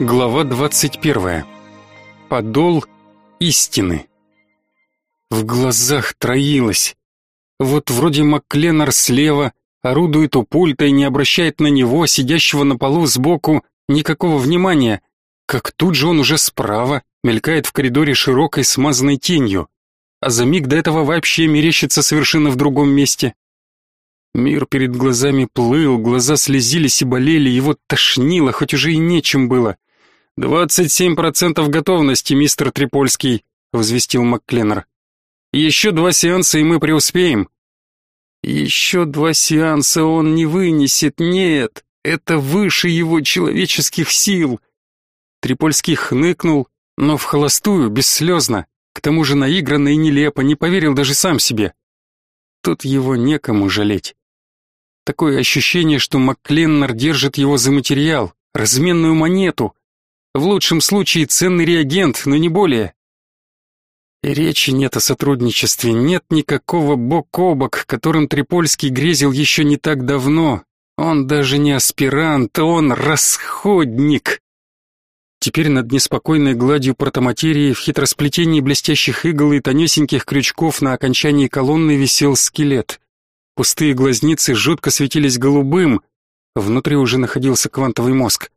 Глава 21. Подол истины. В глазах троилось. Вот вроде Маккленнер слева, орудует у пульта и не обращает на него, сидящего на полу сбоку, никакого внимания, как тут же он уже справа, мелькает в коридоре широкой смазанной тенью, а за миг до этого вообще мерещится совершенно в другом месте. Мир перед глазами плыл, глаза слезились и болели, его тошнило, хоть уже и нечем было. «Двадцать семь процентов готовности, мистер Трипольский», — возвестил МакКленнер. «Еще два сеанса, и мы преуспеем». «Еще два сеанса он не вынесет, нет, это выше его человеческих сил». Трипольский хныкнул, но в холостую, бесслезно, к тому же наигранно и нелепо, не поверил даже сам себе. Тут его некому жалеть. Такое ощущение, что МакКленнер держит его за материал, разменную монету, в лучшем случае ценный реагент, но не более. И речи нет о сотрудничестве, нет никакого бок о бок, которым Трипольский грезил еще не так давно. Он даже не аспирант, он расходник. Теперь над неспокойной гладью протоматерии в хитросплетении блестящих игл и тонюсеньких крючков на окончании колонны висел скелет. Пустые глазницы жутко светились голубым, внутри уже находился квантовый мозг.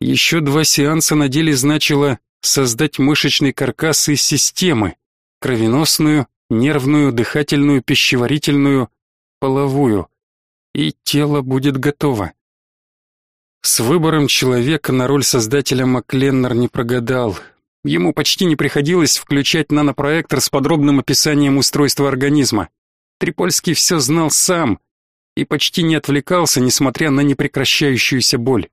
Еще два сеанса на деле значило создать мышечный каркас из системы, кровеносную, нервную, дыхательную, пищеварительную, половую, и тело будет готово. С выбором человека на роль создателя Макленнер не прогадал. Ему почти не приходилось включать нанопроектор с подробным описанием устройства организма. Трипольский все знал сам и почти не отвлекался, несмотря на непрекращающуюся боль.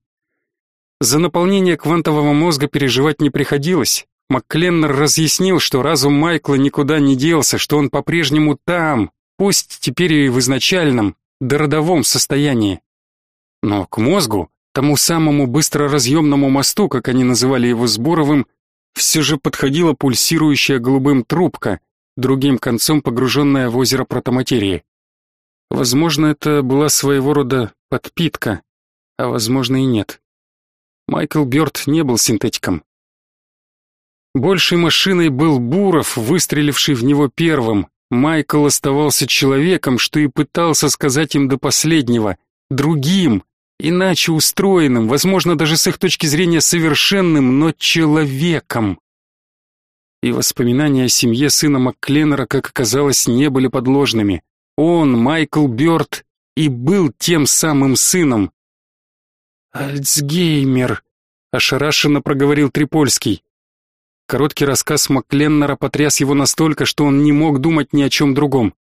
За наполнение квантового мозга переживать не приходилось. Маккленнер разъяснил, что разум Майкла никуда не делся, что он по-прежнему там, пусть теперь и в изначальном, дородовом состоянии. Но к мозгу, тому самому быстроразъемному мосту, как они называли его Сборовым, все же подходила пульсирующая голубым трубка, другим концом погруженная в озеро протоматерии. Возможно, это была своего рода подпитка, а возможно и нет. Майкл Бёрд не был синтетиком. Большей машиной был Буров, выстреливший в него первым. Майкл оставался человеком, что и пытался сказать им до последнего, другим, иначе устроенным, возможно, даже с их точки зрения совершенным, но человеком. И воспоминания о семье сына Маккленнера, как оказалось, не были подложными. Он, Майкл Бёрд, и был тем самым сыном, «Альцгеймер», — ошарашенно проговорил Трипольский. Короткий рассказ Макленнера потряс его настолько, что он не мог думать ни о чем другом.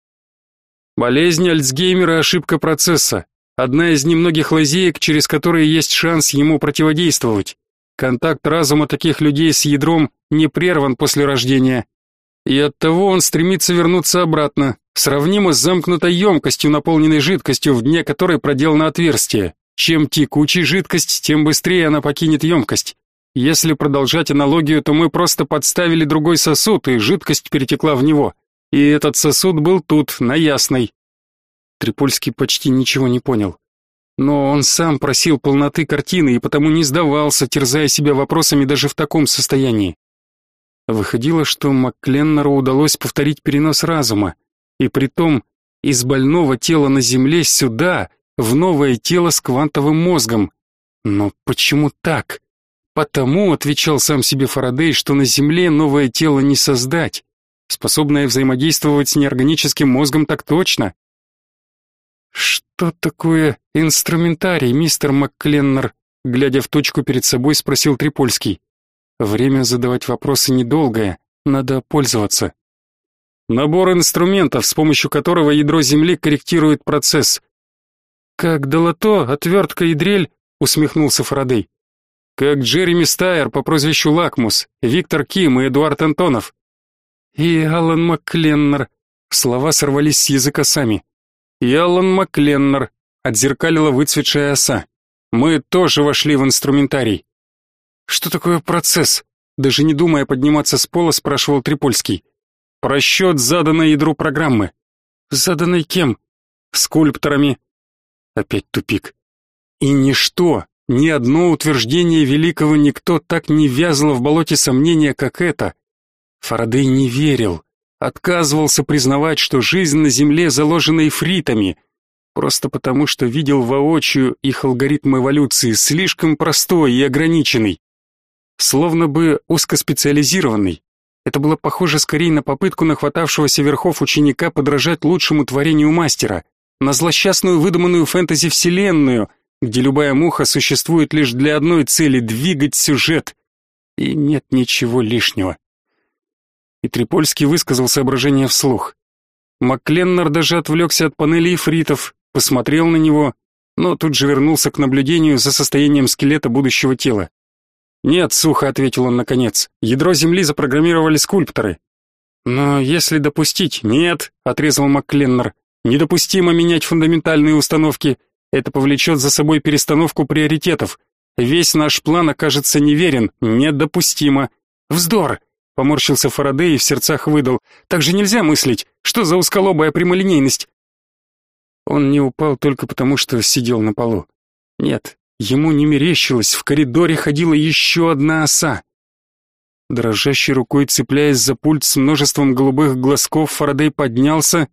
Болезнь Альцгеймера – ошибка процесса. Одна из немногих лазеек, через которые есть шанс ему противодействовать. Контакт разума таких людей с ядром не прерван после рождения. И оттого он стремится вернуться обратно, сравнимо с замкнутой емкостью, наполненной жидкостью, в дне которой проделано отверстие. Чем текучей жидкость, тем быстрее она покинет емкость. Если продолжать аналогию, то мы просто подставили другой сосуд, и жидкость перетекла в него. И этот сосуд был тут, на ясной. Трипольский почти ничего не понял. Но он сам просил полноты картины и потому не сдавался, терзая себя вопросами даже в таком состоянии. Выходило, что Маккленнеру удалось повторить перенос разума, и притом из больного тела на земле сюда, в новое тело с квантовым мозгом. Но почему так? Потому, отвечал сам себе Фарадей, что на Земле новое тело не создать. Способное взаимодействовать с неорганическим мозгом так точно. Что такое инструментарий, мистер МакКленнер? Глядя в точку перед собой, спросил Трипольский. Время задавать вопросы недолгое, надо пользоваться. Набор инструментов, с помощью которого ядро Земли корректирует процесс. «Как долото, отвертка и дрель», — усмехнулся Фарадей. «Как Джереми Стайер по прозвищу Лакмус, Виктор Ким и Эдуард Антонов». «И Алан Маккленнер», — слова сорвались с языка сами. «И Алан Маккленнер», — отзеркалила выцветшая оса. «Мы тоже вошли в инструментарий». «Что такое процесс?» Даже не думая подниматься с пола, спрашивал Трипольский. «Просчет заданной ядру программы». «Заданной кем?» «Скульпторами, Опять тупик. И ничто, Ни одно утверждение великого никто так не вязло в болоте сомнения, как это. Фарадей не верил, отказывался признавать, что жизнь на Земле заложена эфритами, просто потому что видел воочию их алгоритм эволюции, слишком простой и ограниченный, словно бы узкоспециализированный. Это было похоже скорее на попытку нахватавшегося верхов ученика подражать лучшему творению мастера, на злосчастную выдуманную фэнтези-вселенную, где любая муха существует лишь для одной цели — двигать сюжет, и нет ничего лишнего и Трипольский высказал соображение вслух. Маккленнер даже отвлекся от панели ифритов, посмотрел на него, но тут же вернулся к наблюдению за состоянием скелета будущего тела. «Нет», — сухо ответил он наконец, — «ядро Земли запрограммировали скульпторы». «Но если допустить...» «Нет», — отрезал Маккленнер, — «недопустимо менять фундаментальные установки. Это повлечет за собой перестановку приоритетов. Весь наш план окажется неверен, недопустимо. Вздор! Поморщился Фарадей и в сердцах выдал. «Так же нельзя мыслить! Что за узколобая прямолинейность?» Он не упал только потому, что сидел на полу. Нет, ему не мерещилось, в коридоре ходила еще одна оса. Дрожащей рукой цепляясь за пульт с множеством голубых глазков, Фарадей поднялся,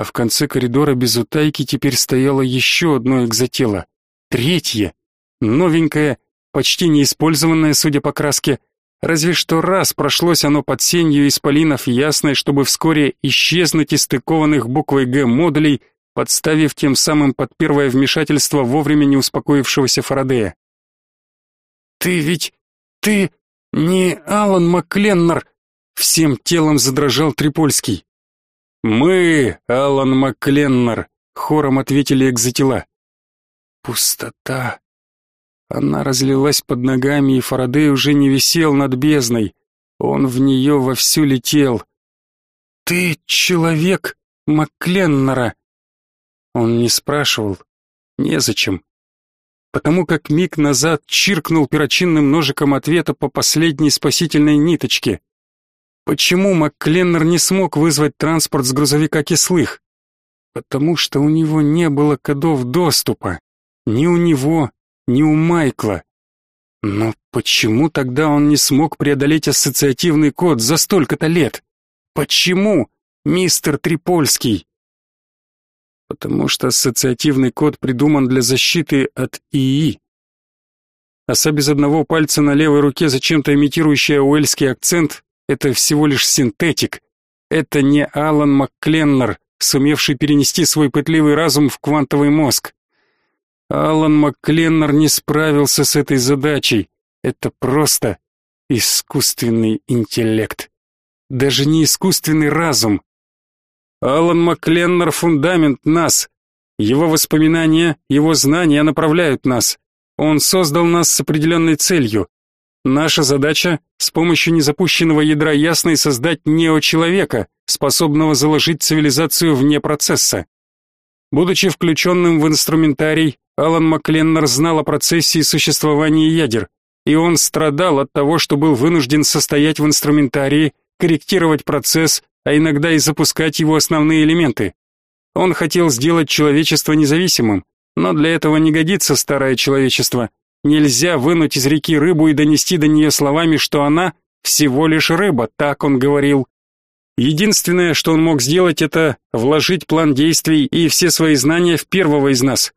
а в конце коридора без утайки теперь стояло еще одно экзотело. Третье, новенькое, почти неиспользованное, судя по краске, Разве что раз прошлось оно под сенью исполинов ясной, чтобы вскоре исчезнуть из стыкованных буквой «Г» модулей, подставив тем самым под первое вмешательство вовремя не успокоившегося Фарадея. «Ты ведь... ты не Алан Маккленнер!» Всем телом задрожал Трипольский. «Мы, Алан Маккленнер!» — хором ответили экзотела. Пустота. Она разлилась под ногами, и Фарадей уже не висел над бездной. Он в нее вовсю летел. «Ты человек Маккленнера?» Он не спрашивал. Незачем. Потому как миг назад чиркнул перочинным ножиком ответа по последней спасительной ниточке. Почему Маккленнер не смог вызвать транспорт с грузовика кислых? Потому что у него не было кодов доступа. Ни у него, ни у Майкла. Но почему тогда он не смог преодолеть ассоциативный код за столько-то лет? Почему, мистер Трипольский? Потому что ассоциативный код придуман для защиты от ИИ. Оса без одного пальца на левой руке, зачем-то имитирующая уэльский акцент, это всего лишь синтетик. Это не Алан Маккленнер, сумевший перенести свой пытливый разум в квантовый мозг. Алан Маккленнер не справился с этой задачей. Это просто искусственный интеллект. Даже не искусственный разум. Алан Маккленнер — фундамент нас. Его воспоминания, его знания направляют нас. Он создал нас с определенной целью. Наша задача — с помощью незапущенного ядра ясной создать неочеловека, способного заложить цивилизацию вне процесса. Будучи включенным в инструментарий, Алан Макленнер знал о процессе и существовании ядер, и он страдал от того, что был вынужден состоять в инструментарии, корректировать процесс, а иногда и запускать его основные элементы. Он хотел сделать человечество независимым, но для этого не годится старое человечество. Нельзя вынуть из реки рыбу и донести до нее словами, что она всего лишь рыба, так он говорил. Единственное, что он мог сделать, это вложить план действий и все свои знания в первого из нас,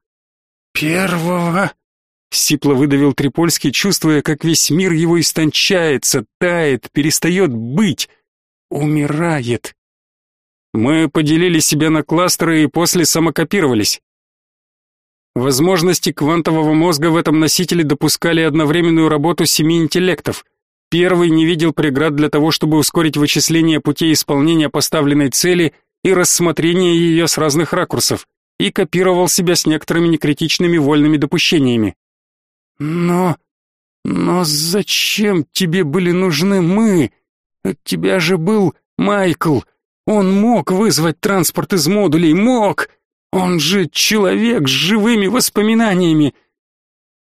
«Первого?» — сипло выдавил Трипольский, чувствуя, как весь мир его истончается, тает, перестает быть, умирает. Мы поделили себя на кластеры и после самокопировались. Возможности квантового мозга в этом носителе допускали одновременную работу семи интеллектов. Первый не видел преград для того, чтобы ускорить вычисление путей исполнения поставленной цели и рассмотрение ее с разных ракурсов и копировал себя с некоторыми некритичными вольными допущениями. Но... но зачем тебе были нужны мы? От тебя же был Майкл. Он мог вызвать транспорт из модулей, мог! Он же человек с живыми воспоминаниями.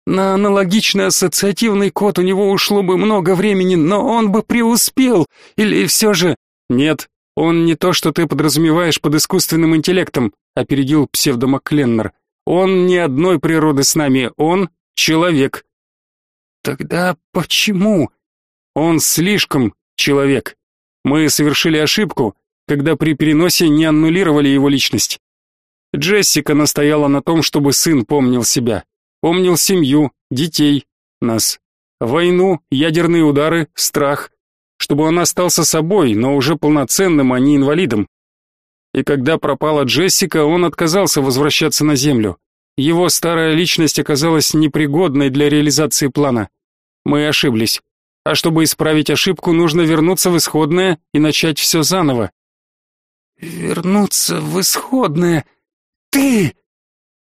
На аналогичный ассоциативный код у него ушло бы много времени, но он бы преуспел. Или все же... Нет, он не то, что ты подразумеваешь под искусственным интеллектом, опередил псевдомакленнер. Он не одной природы с нами, он человек. Тогда почему? Он слишком человек. Мы совершили ошибку, когда при переносе не аннулировали его личность. Джессика настояла на том, чтобы сын помнил себя, помнил семью, детей, нас, войну, ядерные удары, страх, чтобы он остался собой, но уже полноценным, а не инвалидом. И когда пропала Джессика, он отказался возвращаться на Землю. Его старая личность оказалась непригодной для реализации плана. Мы ошиблись. А чтобы исправить ошибку, нужно вернуться в исходное и начать все заново. Вернуться в исходное? Ты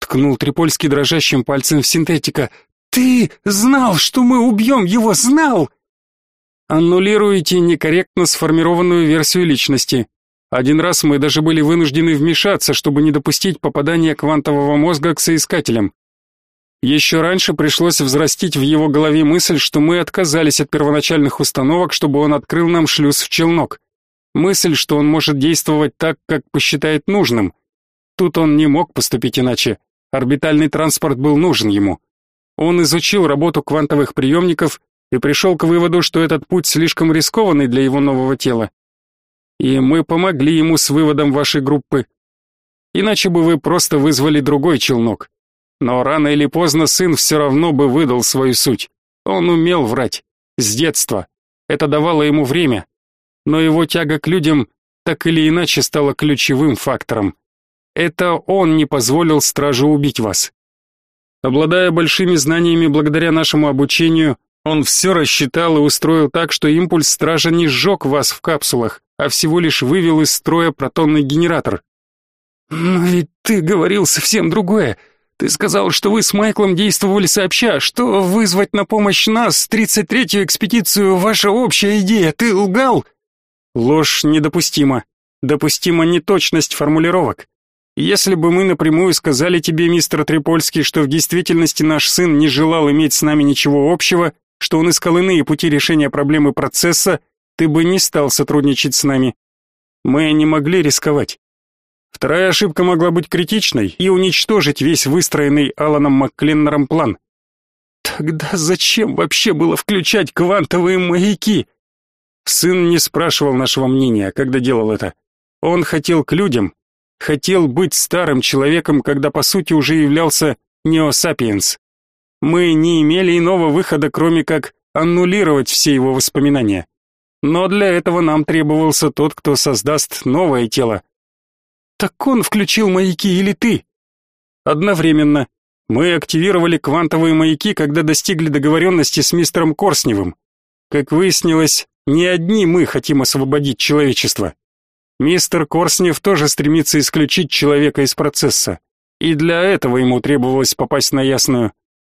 ткнул Трипольский дрожащим пальцем в синтетика. Ты знал, что мы убьем его, знал. Аннулируете некорректно сформированную версию личности. Один раз мы даже были вынуждены вмешаться, чтобы не допустить попадания квантового мозга к соискателям. Еще раньше пришлось взрастить в его голове мысль, что мы отказались от первоначальных установок, чтобы он открыл нам шлюз в челнок. Мысль, что он может действовать так, как посчитает нужным. Тут он не мог поступить иначе. Орбитальный транспорт был нужен ему. Он изучил работу квантовых приемников и пришел к выводу, что этот путь слишком рискованный для его нового тела и мы помогли ему с выводом вашей группы. Иначе бы вы просто вызвали другой челнок. Но рано или поздно сын все равно бы выдал свою суть. Он умел врать. С детства. Это давало ему время. Но его тяга к людям так или иначе стала ключевым фактором. Это он не позволил стражу убить вас. Обладая большими знаниями благодаря нашему обучению, он все рассчитал и устроил так, что импульс стража не сжег вас в капсулах, а всего лишь вывел из строя протонный генератор. Но ведь ты говорил совсем другое. Ты сказал, что вы с Майклом действовали сообща, что вызвать на помощь нас, 33-ю экспедицию, ваша общая идея. Ты лгал? Ложь недопустима. Допустима неточность формулировок. Если бы мы напрямую сказали тебе, мистер Трипольский, что в действительности наш сын не желал иметь с нами ничего общего, что он искал иные пути решения проблемы процесса, ты бы не стал сотрудничать с нами. Мы не могли рисковать. Вторая ошибка могла быть критичной и уничтожить весь выстроенный Аланом Маккленнером план. Тогда зачем вообще было включать квантовые маяки? Сын не спрашивал нашего мнения, когда делал это. Он хотел к людям, хотел быть старым человеком, когда по сути уже являлся неосапиенс. Мы не имели иного выхода, кроме как аннулировать все его воспоминания. Но для этого нам требовался тот, кто создаст новое тело. Так он включил маяки или ты? Одновременно. Мы активировали квантовые маяки, когда достигли договоренности с мистером Корсневым. Как выяснилось, не одни мы хотим освободить человечество. Мистер Корснев тоже стремится исключить человека из процесса. И для этого ему требовалось попасть на ясную.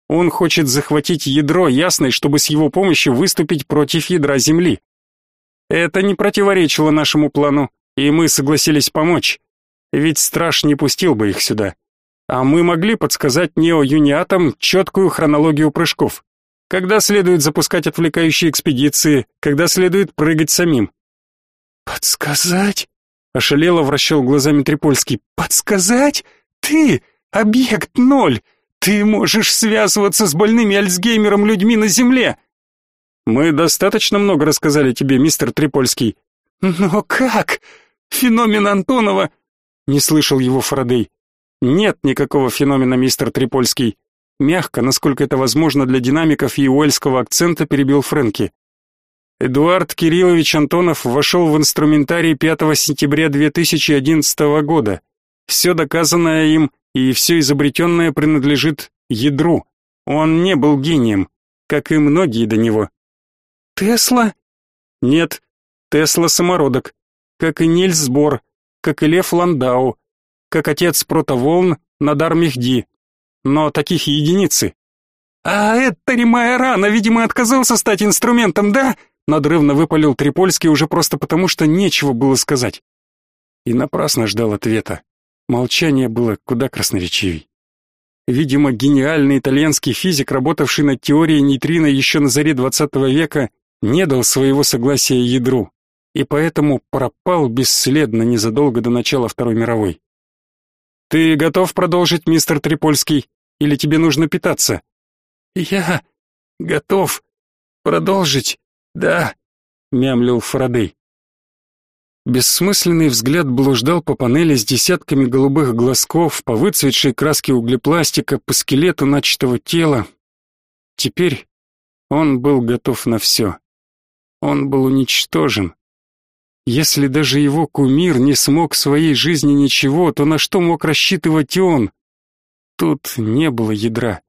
Он хочет захватить ядро ясной, чтобы с его помощью выступить против ядра Земли. Это не противоречило нашему плану, и мы согласились помочь. Ведь страж не пустил бы их сюда. А мы могли подсказать нео-юниатам четкую хронологию прыжков. Когда следует запускать отвлекающие экспедиции, когда следует прыгать самим. «Подсказать?» — ошалело вращал глазами Трипольский. «Подсказать? Ты? Объект ноль! Ты можешь связываться с больными Альцгеймером людьми на Земле!» Мы достаточно много рассказали тебе, мистер Трипольский. Но как? Феномен Антонова? Не слышал его Фарадей. Нет никакого феномена, мистер Трипольский. Мягко, насколько это возможно для динамиков и уэльского акцента, перебил Фрэнки. Эдуард Кириллович Антонов вошел в инструментарий 5 сентября 2011 года. Все доказанное им и все изобретенное принадлежит ядру. Он не был гением, как и многие до него. Тесла? Нет, Тесла самородок, как и Нильс Бор, как и Лев Ландау, как отец протоволн Надар Мехди. Но таких единицы. А это ремая рана, видимо, отказался стать инструментом, да? Надрывно выпалил Трипольский уже просто потому, что нечего было сказать. И напрасно ждал ответа. Молчание было куда красноречивей. Видимо, гениальный итальянский физик, работавший над теорией нейтрино еще на заре XX века, не дал своего согласия ядру и поэтому пропал бесследно незадолго до начала Второй мировой. Ты готов продолжить, мистер Трипольский, или тебе нужно питаться? «Я готов продолжить, да», — мямлил Фарадей. Бессмысленный взгляд блуждал по панели с десятками голубых глазков, по выцветшей краске углепластика, по скелету начатого тела. Теперь он был готов на все. Он был уничтожен. Если даже его кумир не смог в своей жизни ничего, то на что мог рассчитывать он? Тут не было ядра.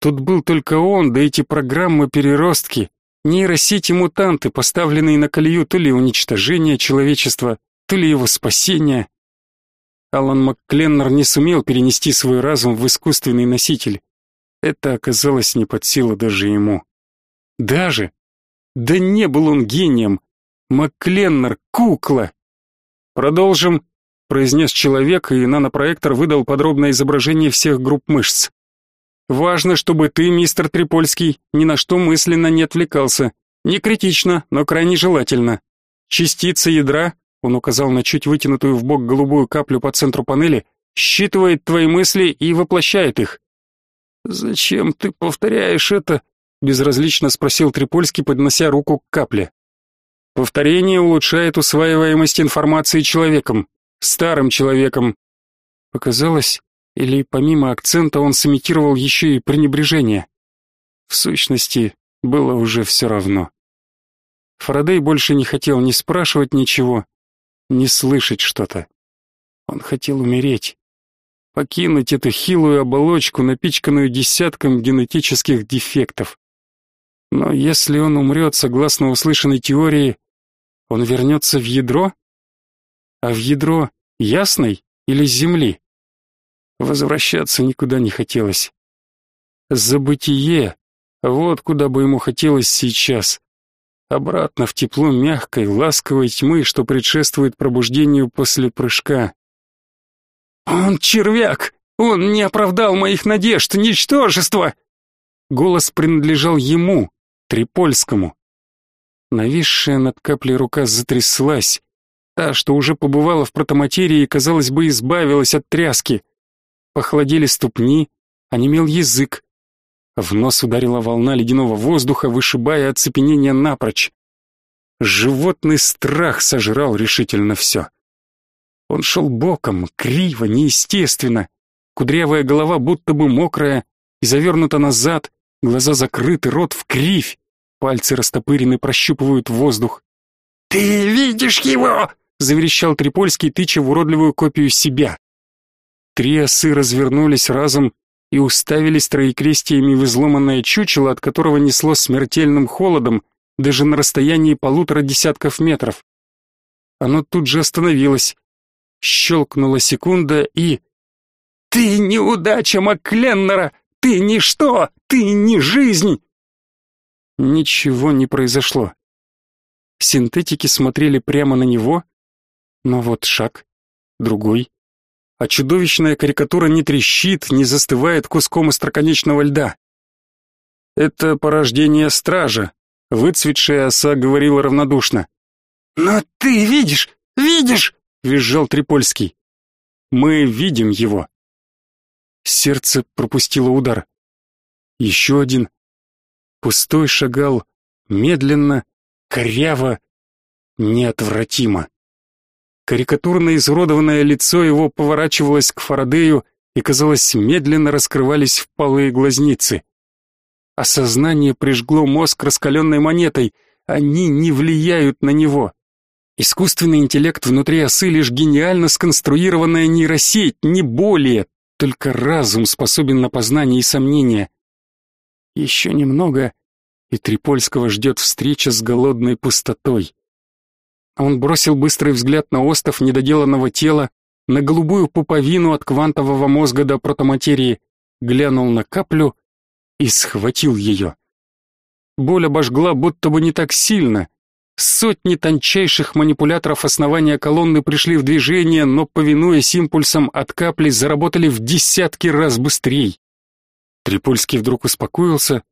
Тут был только он, да эти программы-переростки, нейросети-мутанты, поставленные на колею то ли уничтожения человечества, то ли его спасения. Алан МакКленнер не сумел перенести свой разум в искусственный носитель. Это оказалось не под силу даже ему. Даже? Да не был он гением. МакКленнер — кукла. Продолжим, произнес человек, и нанопроектор выдал подробное изображение всех групп мышц. Важно, чтобы ты, мистер Трипольский, ни на что мысленно не отвлекался. Не критично, но крайне желательно. Частица ядра, он указал на чуть вытянутую в бок голубую каплю по центру панели, считывает твои мысли и воплощает их. Зачем ты повторяешь это? безразлично спросил Трипольский, поднося руку к капле. Повторение улучшает усваиваемость информации человеком, старым человеком. Показалось, или помимо акцента он сымитировал еще и пренебрежение? В сущности, было уже все равно. Фарадей больше не хотел ни спрашивать ничего, ни слышать что-то. Он хотел умереть, покинуть эту хилую оболочку, напичканную десятком генетических дефектов. Но если он умрет, согласно услышанной теории, он вернется в ядро? А в ядро ясной или земли? Возвращаться никуда не хотелось. Забытие, вот куда бы ему хотелось сейчас. Обратно в тепло мягкой, ласковой тьмы, что предшествует пробуждению после прыжка. «Он червяк! Он не оправдал моих надежд! Ничтожество!» Голос принадлежал ему, Трипольскому. Нависшая над каплей рука затряслась. Та, что уже побывала в протоматерии, казалось бы, избавилась от тряски. Похолодели ступни, онемел язык. В нос ударила волна ледяного воздуха, вышибая оцепенение напрочь. Животный страх сожрал решительно все. Он шел боком, криво, неестественно. Кудрявая голова будто бы мокрая и завернута назад, глаза закрыты, рот в кривь, пальцы растопырены, прощупывают воздух. «Ты видишь его?» — заверещал Трипольский, тыча в уродливую копию себя. Три осы развернулись разом и уставились троекрестиями в изломанное чучело, от которого несло смертельным холодом, даже на расстоянии полутора десятков метров. Оно тут же остановилось. Щелкнула секунда и... «Ты неудача Маккленнера! Ты ничто! Ты не жизнь!» Ничего не произошло. Синтетики смотрели прямо на него, но вот шаг, другой, а чудовищная карикатура не трещит, не застывает куском остроконечного льда. Это порождение стража, выцветшая оса говорила равнодушно. «Но ты видишь, видишь!» — визжал Трипольский. «Мы видим его». Сердце пропустило удар. Еще один. Пустой шагал, медленно, коряво, неотвратимо. Карикатурно изуродованное лицо его поворачивалось к Фарадею, и, казалось, медленно раскрывались впалые глазницы. Осознание прижгло мозг раскаленной монетой. Они не влияют на него. Искусственный интеллект внутри осы лишь гениально сконструированная нейросеть, не более. Только разум способен на познание и сомнение. Еще немного, и Трипольского ждет встреча с голодной пустотой. Он бросил быстрый взгляд на остов недоделанного тела, на голубую пуповину от квантового мозга до протоматерии, глянул на каплю и схватил ее. Боль обожгла будто бы не так сильно. Сотни тончайших манипуляторов основания колонны пришли в движение, но, повинуясь импульсам от капли, заработали в десятки раз быстрее. Трипольский вдруг успокоился,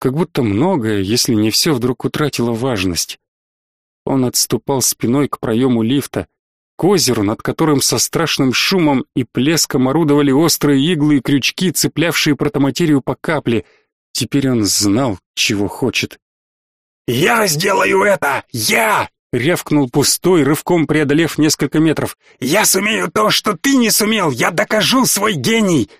как будто многое, если не все, вдруг утратило важность. Он отступал спиной к проему лифта, к озеру, над которым со страшным шумом и плеском орудовали острые иглы и крючки, цеплявшие протоматерию по капле, Теперь он знал, чего хочет. «Я сделаю это! Я!» — рявкнул пустой, рывком преодолев несколько метров. «Я сумею то, что ты не сумел! Я докажу свой гений!»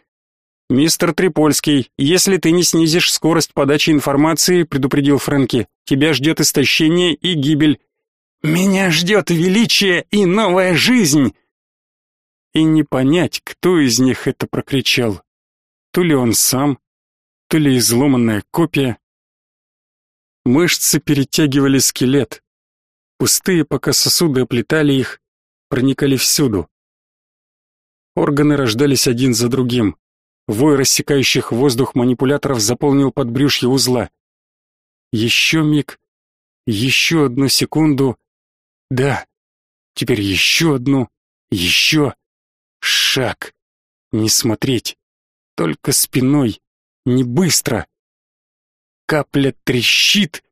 «Мистер Трипольский, если ты не снизишь скорость подачи информации, — предупредил Фрэнки, — тебя ждет истощение и гибель». «Меня ждет величие и новая жизнь!» И не понять, кто из них это прокричал. То ли он сам, то ли изломанная копия. Мышцы перетягивали скелет. Пустые пока сосуды оплетали их, проникали всюду. Органы рождались один за другим. Вой рассекающих воздух манипуляторов заполнил подбрюшье узла. Еще миг, еще одну секунду. Да, теперь еще одну, еще. Шаг. Не смотреть. Только спиной. Не быстро. Капля трещит.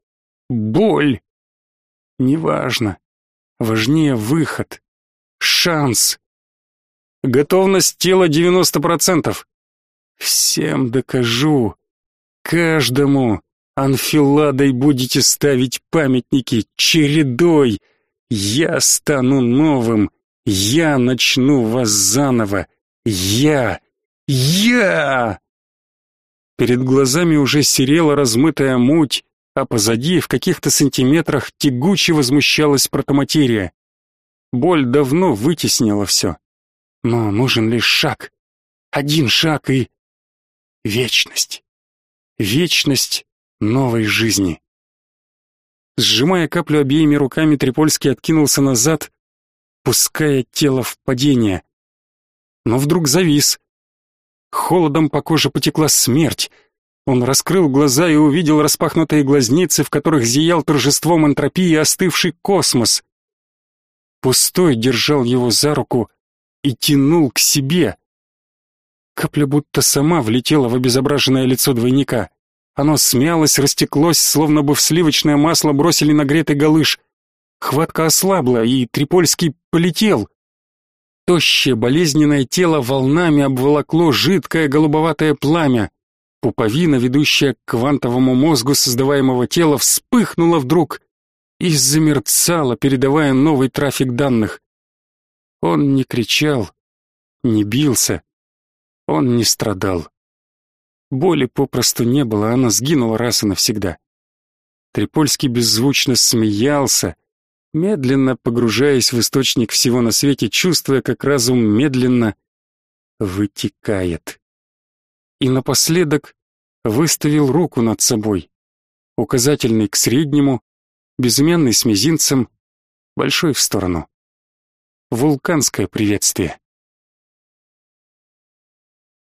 Боль. Неважно. Важнее выход. Шанс. Готовность тела 90%. Всем докажу. Каждому. Анфиладой будете ставить памятники чередой. Я стану новым. Я начну вас заново. Я. Я. Перед глазами уже серела размытая муть, а позади, в каких-то сантиметрах, тягуче возмущалась протоматерия. Боль давно вытеснила все. Но нужен лишь шаг. Один шаг и... Вечность. Вечность новой жизни. Сжимая каплю обеими руками, Трипольский откинулся назад, пуская тело в падение. Но вдруг завис. Холодом по коже потекла смерть. Он раскрыл глаза и увидел распахнутые глазницы, в которых зиял торжеством энтропии остывший космос. Пустой держал его за руку и тянул к себе. Капля будто сама влетела в обезображенное лицо двойника. Оно смялось, растеклось, словно бы в сливочное масло бросили нагретый галыш. Хватка ослабла, и Трипольский полетел. Тощее болезненное тело волнами обволокло жидкое голубоватое пламя. Пуповина, ведущая к квантовому мозгу создаваемого тела, вспыхнула вдруг и замерцала, передавая новый трафик данных. Он не кричал, не бился, он не страдал. Боли попросту не было, она сгинула раз и навсегда. Трипольский беззвучно смеялся, медленно погружаясь в источник всего на свете, чувствуя, как разум медленно вытекает. И напоследок выставил руку над собой, указательный к среднему, безымянный с мизинцем, большой в сторону. Вулканское приветствие.